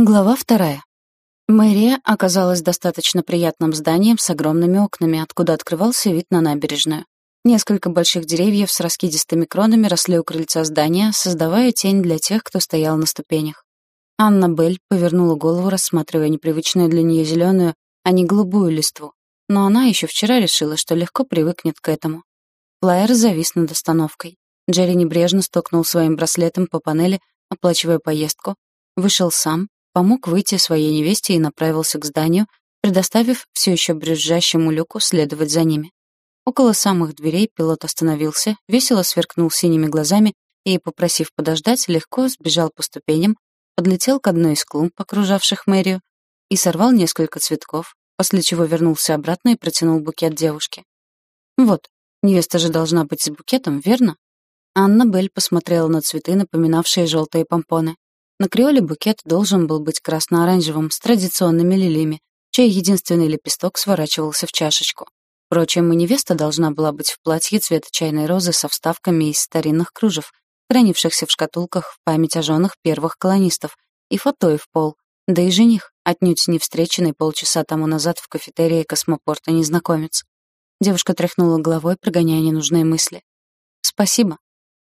Глава вторая. Мэрия оказалась достаточно приятным зданием с огромными окнами, откуда открывался вид на набережную. Несколько больших деревьев с раскидистыми кронами росли у крыльца здания, создавая тень для тех, кто стоял на ступенях. Анна Белль повернула голову, рассматривая непривычную для нее зеленую, а не голубую листву. Но она еще вчера решила, что легко привыкнет к этому. Флайер завис над остановкой. Джерри небрежно стукнул своим браслетом по панели, оплачивая поездку, вышел сам, помог выйти своей невесте и направился к зданию, предоставив все еще брюзжащему люку следовать за ними. Около самых дверей пилот остановился, весело сверкнул синими глазами и, попросив подождать, легко сбежал по ступеням, подлетел к одной из клумб, окружавших мэрию, и сорвал несколько цветков, после чего вернулся обратно и протянул букет девушке. «Вот, невеста же должна быть с букетом, верно?» Анна Белль посмотрела на цветы, напоминавшие желтые помпоны. На креоле букет должен был быть красно-оранжевым, с традиционными лилиями, чей единственный лепесток сворачивался в чашечку. Впрочем, и невеста должна была быть в платье цвета чайной розы со вставками из старинных кружев, хранившихся в шкатулках в память о женах первых колонистов, и фото в пол, да и жених, отнюдь не встреченный полчаса тому назад в кафетерии космопорта незнакомец. Девушка тряхнула головой, прогоняя ненужные мысли. «Спасибо».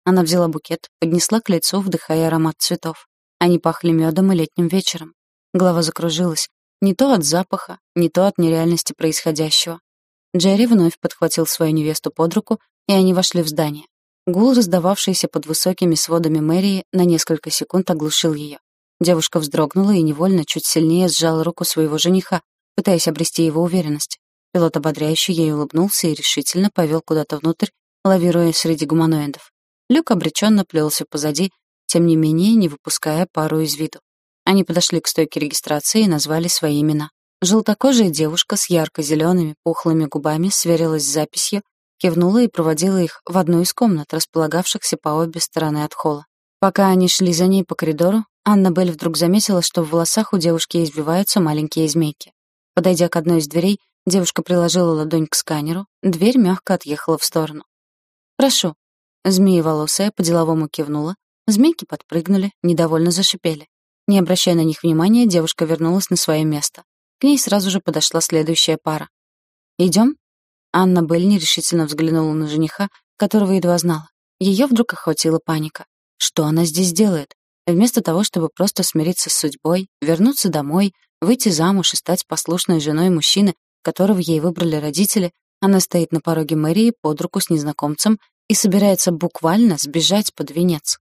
Она взяла букет, поднесла к лицу, вдыхая аромат цветов. Они пахли медом и летним вечером. Голова закружилась. Не то от запаха, не то от нереальности происходящего. Джерри вновь подхватил свою невесту под руку, и они вошли в здание. Гул, раздававшийся под высокими сводами мэрии, на несколько секунд оглушил ее. Девушка вздрогнула и невольно чуть сильнее сжала руку своего жениха, пытаясь обрести его уверенность. Пилот ободряюще ей улыбнулся и решительно повел куда-то внутрь, лавируя среди гуманоидов. Люк обреченно плелся позади, тем не менее не выпуская пару из виду. Они подошли к стойке регистрации и назвали свои имена. Желтокожая девушка с ярко-зелеными пухлыми губами сверилась с записью, кивнула и проводила их в одну из комнат, располагавшихся по обе стороны от холла. Пока они шли за ней по коридору, Аннабель вдруг заметила, что в волосах у девушки избиваются маленькие змейки. Подойдя к одной из дверей, девушка приложила ладонь к сканеру, дверь мягко отъехала в сторону. «Прошу». Змееволосая по-деловому кивнула, Змейки подпрыгнули, недовольно зашипели. Не обращая на них внимания, девушка вернулась на свое место. К ней сразу же подошла следующая пара. «Идем?» Анна Белль нерешительно взглянула на жениха, которого едва знала. Ее вдруг охватила паника. Что она здесь делает? Вместо того, чтобы просто смириться с судьбой, вернуться домой, выйти замуж и стать послушной женой мужчины, которого ей выбрали родители, она стоит на пороге мэрии под руку с незнакомцем и собирается буквально сбежать под венец.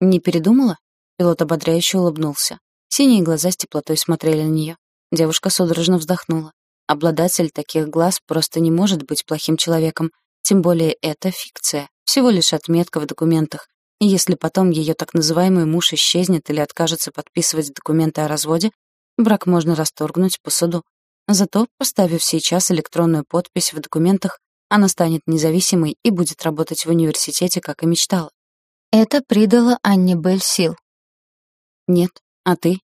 «Не передумала?» Пилот ободряюще улыбнулся. Синие глаза с теплотой смотрели на нее. Девушка судорожно вздохнула. Обладатель таких глаз просто не может быть плохим человеком, тем более это фикция, всего лишь отметка в документах. И если потом ее так называемый муж исчезнет или откажется подписывать документы о разводе, брак можно расторгнуть по суду. Зато, поставив сейчас электронную подпись в документах, она станет независимой и будет работать в университете, как и мечтала. Это придало Анне Белль сил. Нет, а ты?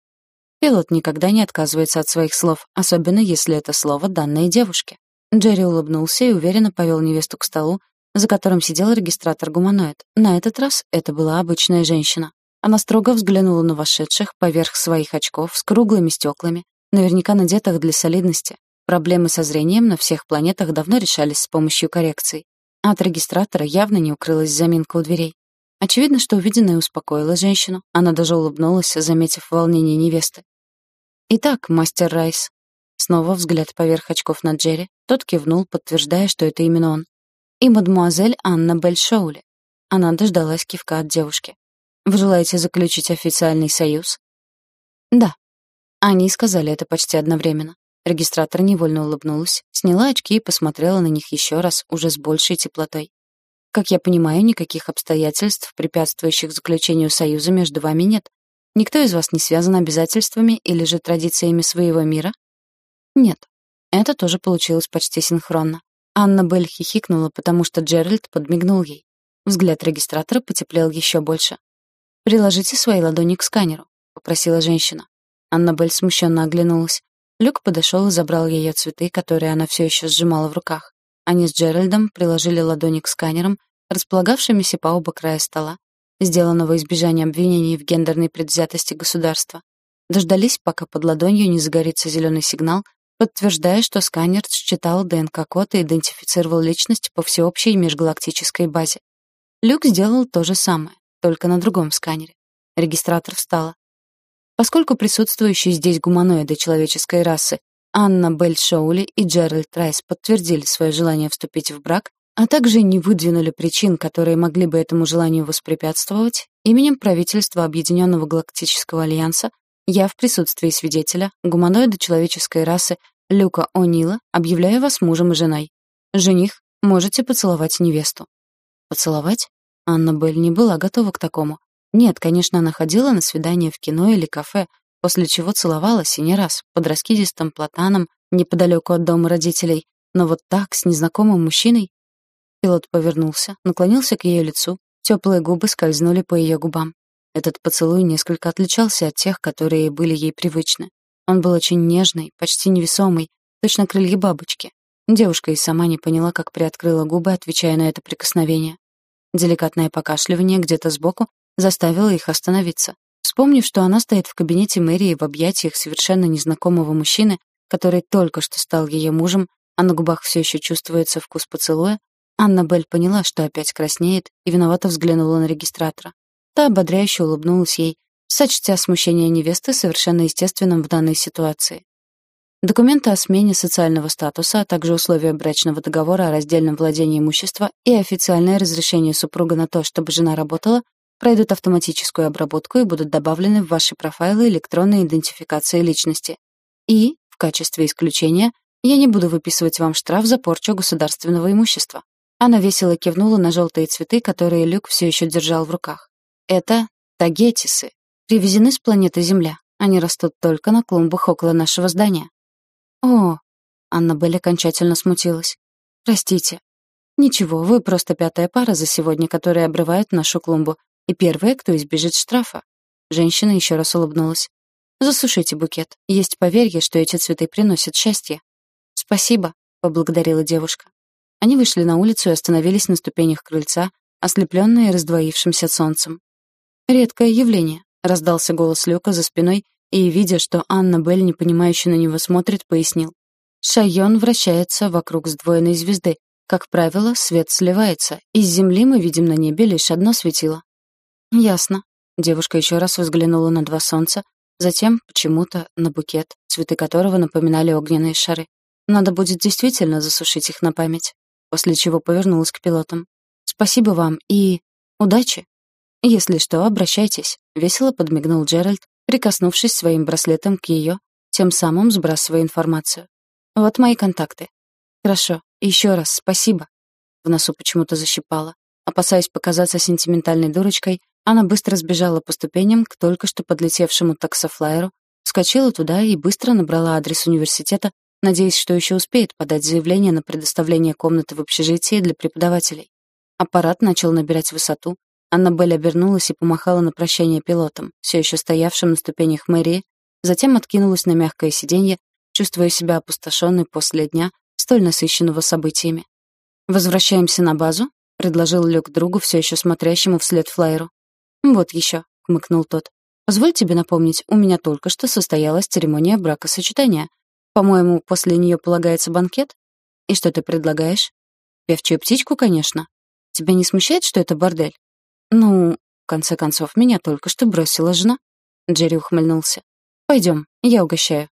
Пилот никогда не отказывается от своих слов, особенно если это слово данное девушке. Джерри улыбнулся и уверенно повел невесту к столу, за которым сидел регистратор-гуманоид. На этот раз это была обычная женщина. Она строго взглянула на вошедших поверх своих очков с круглыми стеклами, наверняка надетых для солидности. Проблемы со зрением на всех планетах давно решались с помощью коррекций. От регистратора явно не укрылась заминка у дверей. Очевидно, что увиденное успокоило женщину. Она даже улыбнулась, заметив волнение невесты. «Итак, мастер Райс». Снова взгляд поверх очков на Джерри. Тот кивнул, подтверждая, что это именно он. «И мадемуазель Анна Бельшоули». Она дождалась кивка от девушки. «Вы желаете заключить официальный союз?» «Да». Они сказали это почти одновременно. Регистратор невольно улыбнулась, сняла очки и посмотрела на них еще раз, уже с большей теплотой. Как я понимаю, никаких обстоятельств, препятствующих заключению союза между вами нет. Никто из вас не связан обязательствами или же традициями своего мира? Нет. Это тоже получилось почти синхронно. Анна Белль хихикнула, потому что Джеральд подмигнул ей. Взгляд регистратора потеплел еще больше. «Приложите свои ладони к сканеру», — попросила женщина. Анна Белль смущенно оглянулась. Люк подошел и забрал ее цветы, которые она все еще сжимала в руках. Они с Джеральдом приложили ладони к сканерам, располагавшимися по оба края стола, сделанного избежания обвинений в гендерной предвзятости государства. Дождались, пока под ладонью не загорится зеленый сигнал, подтверждая, что сканер считал ДНК-код и идентифицировал личность по всеобщей межгалактической базе. Люк сделал то же самое, только на другом сканере. Регистратор встала. Поскольку присутствующие здесь гуманоиды человеческой расы Анна Белль Шоули и Джеральд Райс подтвердили свое желание вступить в брак, а также не выдвинули причин, которые могли бы этому желанию воспрепятствовать, именем правительства Объединенного Галактического Альянса я в присутствии свидетеля, гуманоида человеческой расы Люка О'Нила, объявляю вас мужем и женой. Жених, можете поцеловать невесту. Поцеловать? Анна Белль не была готова к такому. Нет, конечно, она ходила на свидания в кино или кафе, после чего целовалась и не раз, под раскидистым платаном, неподалеку от дома родителей, но вот так, с незнакомым мужчиной. Пилот повернулся, наклонился к ее лицу, теплые губы скользнули по ее губам. Этот поцелуй несколько отличался от тех, которые были ей привычны. Он был очень нежный, почти невесомый, точно крылья бабочки. Девушка и сама не поняла, как приоткрыла губы, отвечая на это прикосновение. Деликатное покашливание где-то сбоку заставило их остановиться. Вспомнив, что она стоит в кабинете мэрии в объятиях совершенно незнакомого мужчины, который только что стал ее мужем, а на губах все еще чувствуется вкус поцелуя, Анна Белль поняла, что опять краснеет, и виновато взглянула на регистратора. Та ободряюще улыбнулась ей, сочтя смущение невесты совершенно естественным в данной ситуации. Документы о смене социального статуса, а также условия брачного договора о раздельном владении имущества и официальное разрешение супруга на то, чтобы жена работала, пройдут автоматическую обработку и будут добавлены в ваши профайлы электронной идентификации личности. И, в качестве исключения, я не буду выписывать вам штраф за порчу государственного имущества. Она весело кивнула на желтые цветы, которые Люк все еще держал в руках. Это тагетисы, привезены с планеты Земля. Они растут только на клумбах около нашего здания. О, Аннабель окончательно смутилась. Простите. Ничего, вы просто пятая пара за сегодня, которая обрывает нашу клумбу, и первая, кто избежит штрафа. Женщина еще раз улыбнулась. Засушите букет. Есть поверье, что эти цветы приносят счастье. Спасибо, поблагодарила девушка. Они вышли на улицу и остановились на ступенях крыльца, ослепленные раздвоившимся солнцем. «Редкое явление», — раздался голос Люка за спиной, и, видя, что Анна Белль непонимающе на него смотрит, пояснил. «Шайон вращается вокруг сдвоенной звезды. Как правило, свет сливается. Из Земли мы видим на небе лишь одно светило». «Ясно». Девушка еще раз взглянула на два солнца, затем, почему-то, на букет, цветы которого напоминали огненные шары. Надо будет действительно засушить их на память. После чего повернулась к пилотам. «Спасибо вам и... удачи!» «Если что, обращайтесь», — весело подмигнул Джеральд, прикоснувшись своим браслетом к ее, тем самым сбрасывая информацию. «Вот мои контакты». «Хорошо. Еще раз спасибо». В носу почему-то защипало. Опасаясь показаться сентиментальной дурочкой, она быстро сбежала по ступеням к только что подлетевшему таксофлайеру, вскочила туда и быстро набрала адрес университета, надеясь, что еще успеет подать заявление на предоставление комнаты в общежитии для преподавателей. Аппарат начал набирать высоту, Аннабель обернулась и помахала на прощание пилотам, все еще стоявшим на ступенях мэрии, затем откинулась на мягкое сиденье, чувствуя себя опустошенной после дня, столь насыщенного событиями. «Возвращаемся на базу?» — предложил Люк другу, все еще смотрящему вслед флайеру. «Вот еще», — хмыкнул тот. «Позволь тебе напомнить, у меня только что состоялась церемония бракосочетания. По-моему, после нее полагается банкет? И что ты предлагаешь? Певчую птичку, конечно. Тебя не смущает, что это бордель? «Ну, в конце концов, меня только что бросила жена». Джерри ухмыльнулся. «Пойдем, я угощаю».